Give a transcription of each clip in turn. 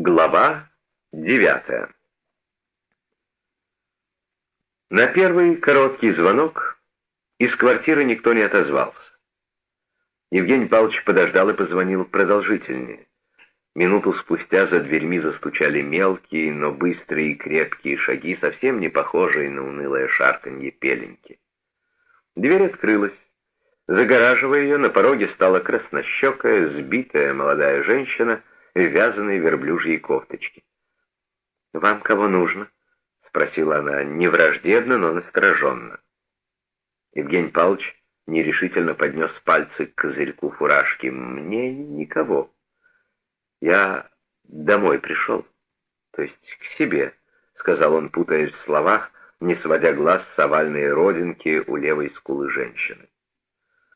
Глава девятая На первый короткий звонок из квартиры никто не отозвался. Евгений Павлович подождал и позвонил продолжительнее. Минуту спустя за дверьми застучали мелкие, но быстрые и крепкие шаги, совсем не похожие на унылое шарканье пеленьки. Дверь открылась. Загораживая ее, на пороге стала краснощекая, сбитая молодая женщина в вязаной верблюжьей кофточке. «Вам кого нужно?» — спросила она, не враждебно, но настороженно. Евгений Павлович нерешительно поднес пальцы к козырьку фуражки. «Мне никого. Я домой пришел, то есть к себе», — сказал он, путаясь в словах, не сводя глаз с овальной родинки у левой скулы женщины.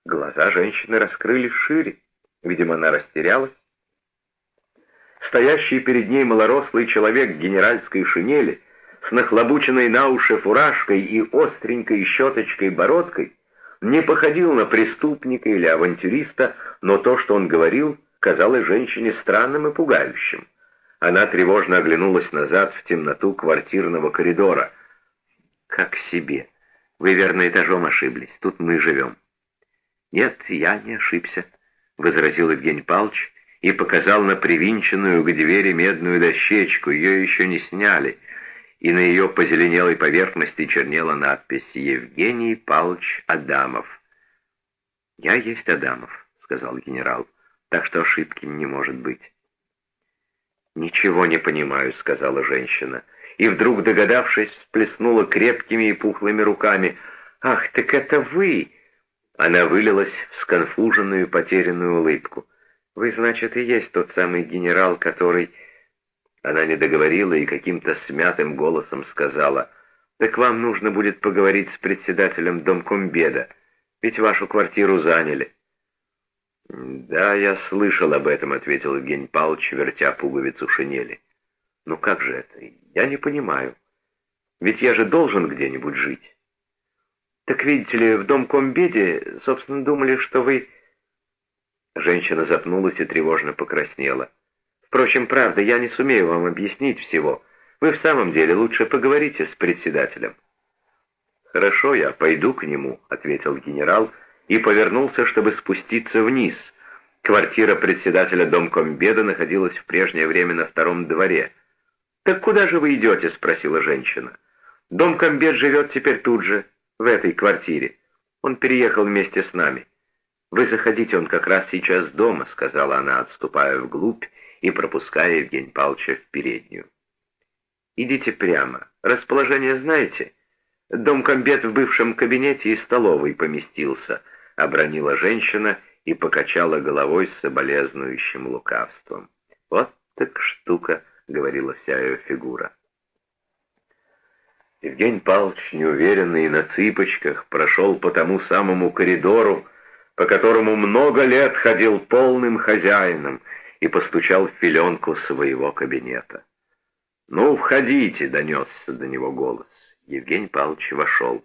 Глаза женщины раскрылись шире. Видимо, она растерялась. Стоящий перед ней малорослый человек в генеральской шинели с нахлобученной на уши фуражкой и остренькой щеточкой-бородкой не походил на преступника или авантюриста, но то, что он говорил, казалось женщине странным и пугающим. Она тревожно оглянулась назад в темноту квартирного коридора. «Как себе. Вы, верно, этажом ошиблись. Тут мы живем». «Нет, я не ошибся», — возразил Евгений Павлович и показал на привинченную к двери медную дощечку. Ее еще не сняли, и на ее позеленелой поверхности чернела надпись «Евгений Павлович Адамов». «Я есть Адамов», — сказал генерал, — «так что ошибки не может быть». «Ничего не понимаю», — сказала женщина, и вдруг, догадавшись, всплеснула крепкими и пухлыми руками. «Ах, так это вы!» Она вылилась в сконфуженную потерянную улыбку. «Вы, значит, и есть тот самый генерал, который...» Она не договорила и каким-то смятым голосом сказала, «Так вам нужно будет поговорить с председателем Домкомбеда, ведь вашу квартиру заняли». «Да, я слышал об этом», — ответил Евгений Павлович, вертя пуговицу шинели. «Ну как же это? Я не понимаю. Ведь я же должен где-нибудь жить». «Так видите ли, в дом комбеде, собственно, думали, что вы...» Женщина запнулась и тревожно покраснела. «Впрочем, правда, я не сумею вам объяснить всего. Вы в самом деле лучше поговорите с председателем». «Хорошо, я пойду к нему», — ответил генерал и повернулся, чтобы спуститься вниз. Квартира председателя Домкомбеда находилась в прежнее время на втором дворе. «Так куда же вы идете?» — спросила женщина. «Домкомбед живет теперь тут же, в этой квартире. Он переехал вместе с нами». «Вы заходите, он как раз сейчас дома», — сказала она, отступая вглубь и пропуская Евгения Павловича в переднюю. «Идите прямо. Расположение знаете? Дом комбет в бывшем кабинете и столовой поместился», — обронила женщина и покачала головой с соболезнующим лукавством. «Вот так штука», — говорила вся ее фигура. Евгений Павлович, неуверенный на цыпочках, прошел по тому самому коридору, по которому много лет ходил полным хозяином и постучал в филенку своего кабинета. «Ну, входите!» — донесся до него голос. Евгений Павлович вошел.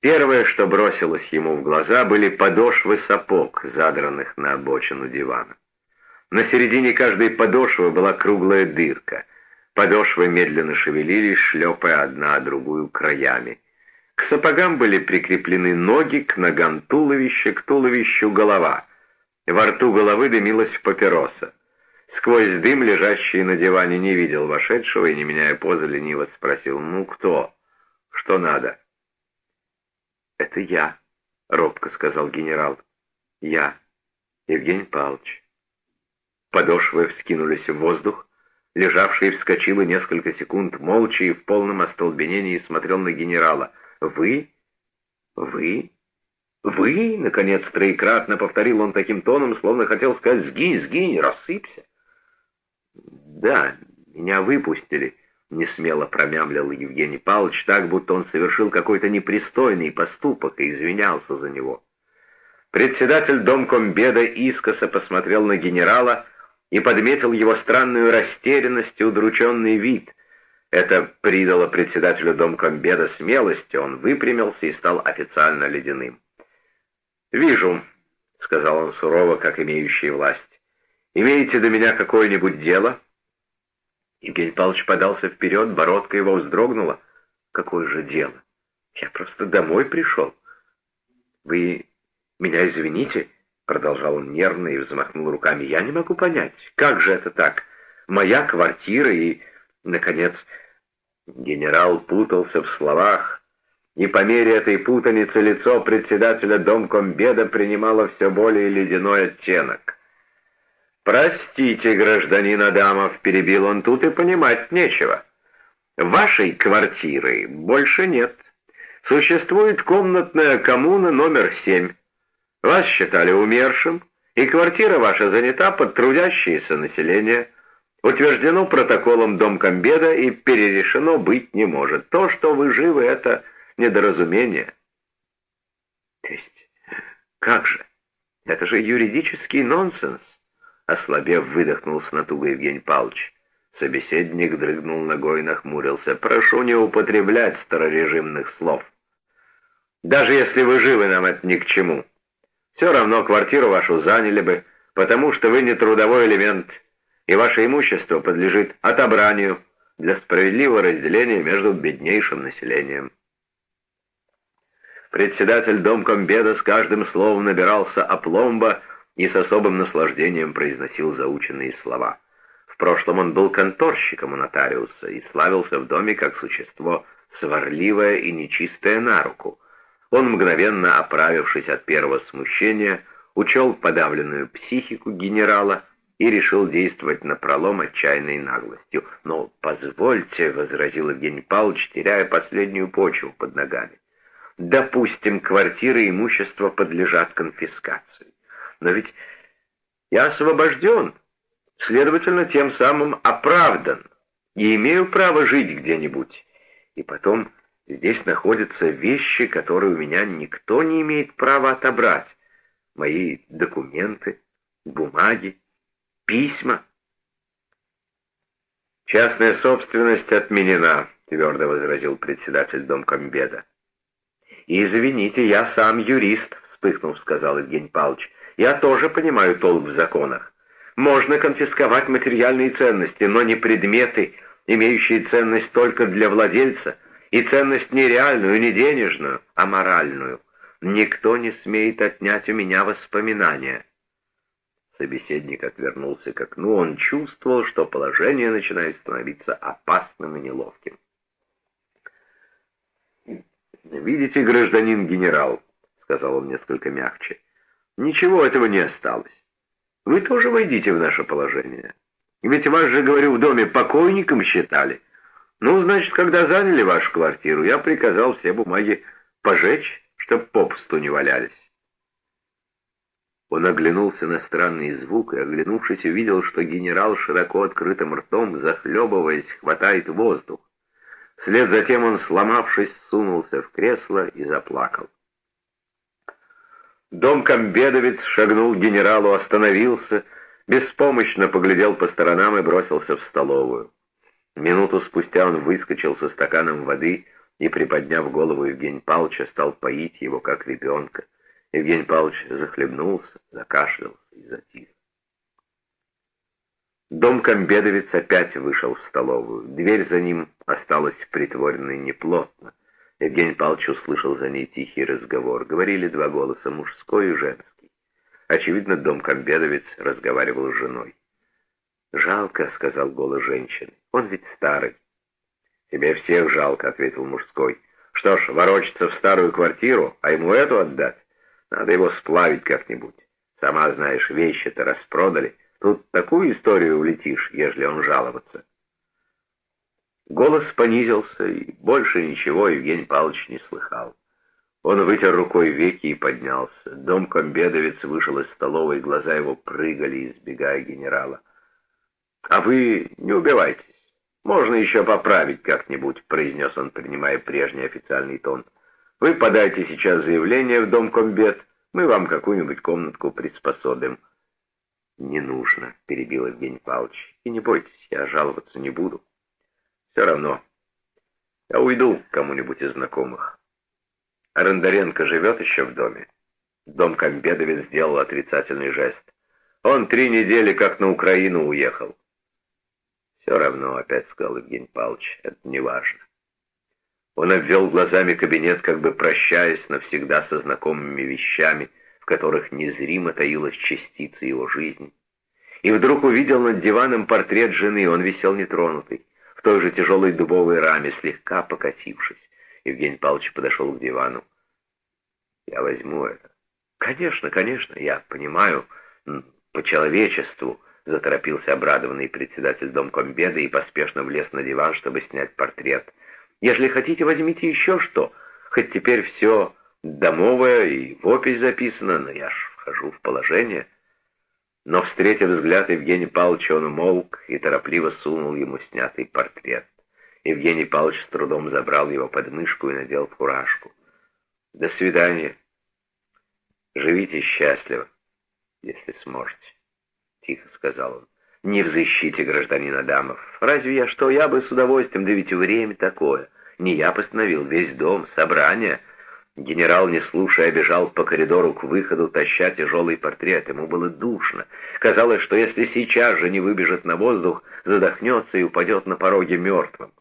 Первое, что бросилось ему в глаза, были подошвы сапог, задранных на обочину дивана. На середине каждой подошвы была круглая дырка. Подошвы медленно шевелились, шлепая одна другую краями. К сапогам были прикреплены ноги, к ногам туловище, к туловищу голова. Во рту головы дымилась папироса. Сквозь дым, лежащий на диване, не видел вошедшего и, не меняя позы, лениво спросил, «Ну, кто? Что надо?» «Это я», — робко сказал генерал. «Я, Евгений Павлович». Подошвы вскинулись в воздух, лежавший вскочил и несколько секунд молча и в полном остолбенении смотрел на генерала — «Вы? Вы? Вы?» — наконец троекратно повторил он таким тоном, словно хотел сказать «Сгинь, сгинь, рассыпься». «Да, меня выпустили», — несмело промямлил Евгений Павлович, так, будто он совершил какой-то непристойный поступок и извинялся за него. Председатель Домкомбеда искоса посмотрел на генерала и подметил его странную растерянность и удрученный вид. Это придало председателю Домкомбеда смелости, он выпрямился и стал официально ледяным. «Вижу», — сказал он сурово, как имеющий власть. Имеете до меня какое-нибудь дело?» Евгений Павлович подался вперед, бородка его вздрогнула. «Какое же дело? Я просто домой пришел». «Вы меня извините?» — продолжал он нервно и взмахнул руками. «Я не могу понять, как же это так? Моя квартира и, наконец...» Генерал путался в словах, и по мере этой путаницы лицо председателя Домкомбеда принимало все более ледяной оттенок. «Простите, гражданин Адамов», — перебил он тут, и понимать нечего. «Вашей квартиры больше нет. Существует комнатная коммуна номер семь. Вас считали умершим, и квартира ваша занята под трудящееся население. Утверждено протоколом Домкомбеда и перерешено быть не может. То, что вы живы, это недоразумение. То есть, как же? Это же юридический нонсенс. Ослабев, выдохнул с натугой Евгений Павлович. Собеседник дрыгнул ногой и нахмурился. «Прошу не употреблять старорежимных слов. Даже если вы живы, нам это ни к чему. Все равно квартиру вашу заняли бы, потому что вы не трудовой элемент, и ваше имущество подлежит отобранию для справедливого разделения между беднейшим населением». Председатель Домкомбеда с каждым словом набирался опломба и с особым наслаждением произносил заученные слова. В прошлом он был конторщиком у нотариуса и славился в доме как существо сварливое и нечистое на руку. Он, мгновенно оправившись от первого смущения, учел подавленную психику генерала и решил действовать напролом отчаянной наглостью. «Но позвольте», — возразил Евгений Павлович, теряя последнюю почву под ногами. Допустим, квартиры и имущество подлежат конфискации. Но ведь я освобожден, следовательно, тем самым оправдан и имею право жить где-нибудь. И потом здесь находятся вещи, которые у меня никто не имеет права отобрать. Мои документы, бумаги, письма. «Частная собственность отменена», — твердо возразил председатель Домкомбеда. «Извините, я сам юрист», — вспыхнув, сказал Евгений Павлович. «Я тоже понимаю толк в законах. Можно конфисковать материальные ценности, но не предметы, имеющие ценность только для владельца, и ценность не реальную, не денежную, а моральную. Никто не смеет отнять у меня воспоминания». Собеседник отвернулся к окну, он чувствовал, что положение начинает становиться опасным и неловким. «Видите, гражданин генерал», — сказал он несколько мягче, — «ничего этого не осталось. Вы тоже войдите в наше положение. Ведь вас же, говорю, в доме покойником считали. Ну, значит, когда заняли вашу квартиру, я приказал все бумаги пожечь, чтоб попусту не валялись». Он оглянулся на странный звук и, оглянувшись, увидел, что генерал широко открытым ртом, захлебываясь, хватает воздух. Вслед за тем он, сломавшись, сунулся в кресло и заплакал. Дом Комбедовец шагнул к генералу, остановился, беспомощно поглядел по сторонам и бросился в столовую. Минуту спустя он выскочил со стаканом воды и, приподняв голову Евгения Павловича, стал поить его, как ребенка. Евгений Павлович захлебнулся, закашлялся и затих. Дом Комбедовец опять вышел в столовую. Дверь за ним осталась притворенной неплотно. Евгений Павлович услышал за ней тихий разговор. Говорили два голоса, мужской и женский. Очевидно, дом Комбедовец разговаривал с женой. «Жалко», — сказал голос женщины. «Он ведь старый». «Тебе всех жалко», — ответил мужской. «Что ж, ворочаться в старую квартиру, а ему эту отдать? Надо его сплавить как-нибудь. Сама знаешь, вещи-то распродали». Тут такую историю улетишь, ежели он жаловаться. Голос понизился, и больше ничего Евгений Павлович не слыхал. Он вытер рукой веки и поднялся. Дом комбедовец вышел из столовой, глаза его прыгали, избегая генерала. «А вы не убивайтесь. Можно еще поправить как-нибудь», — произнес он, принимая прежний официальный тон. «Вы подайте сейчас заявление в дом комбед, мы вам какую-нибудь комнатку приспособим». «Не нужно», — перебил Евгений Павлович. «И не бойтесь, я жаловаться не буду. Все равно. Я уйду к кому-нибудь из знакомых. Арендаренко живет еще в доме?» Дом Комбедовец сделал отрицательный жест. Он три недели как на Украину уехал. Все равно, опять сказал Евгений Павлович, это не важно. Он обвел глазами кабинет, как бы прощаясь навсегда со знакомыми вещами, в которых незримо таилась частица его жизни. И вдруг увидел над диваном портрет жены, он висел нетронутый, в той же тяжелой дубовой раме, слегка покатившись. Евгений Павлович подошел к дивану. «Я возьму это». «Конечно, конечно, я понимаю, по человечеству», — заторопился обрадованный председатель Домкомбеда и поспешно влез на диван, чтобы снять портрет. «Если хотите, возьмите еще что. Хоть теперь все домовое и в опись записано, но я ж вхожу в положение». Но, встретив взгляд Евгения Павловича, он умолк и торопливо сунул ему снятый портрет. Евгений Павлович с трудом забрал его под мышку и надел фуражку. «До свидания. Живите счастливо, если сможете», — тихо сказал он. «Не взыщите, гражданин Адамов. Разве я что? Я бы с удовольствием, да ведь время такое. Не я постановил, весь дом, собрание». Генерал, не слушая, бежал по коридору к выходу, таща тяжелый портрет. Ему было душно. Казалось, что если сейчас же не выбежит на воздух, задохнется и упадет на пороге мертвым.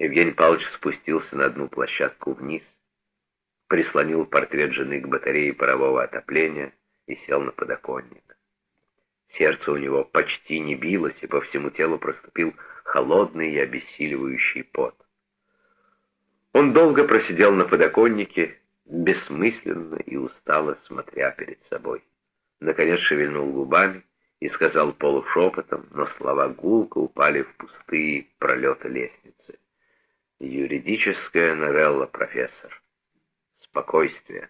Евгений Павлович спустился на одну площадку вниз, прислонил портрет жены к батарее парового отопления и сел на подоконник. Сердце у него почти не билось, и по всему телу проступил холодный и обессиливающий пот. Он долго просидел на подоконнике, бессмысленно и устало смотря перед собой. Наконец шевельнул губами и сказал полушепотом, но слова гулко упали в пустые пролеты лестницы. «Юридическая новелла, профессор. Спокойствие».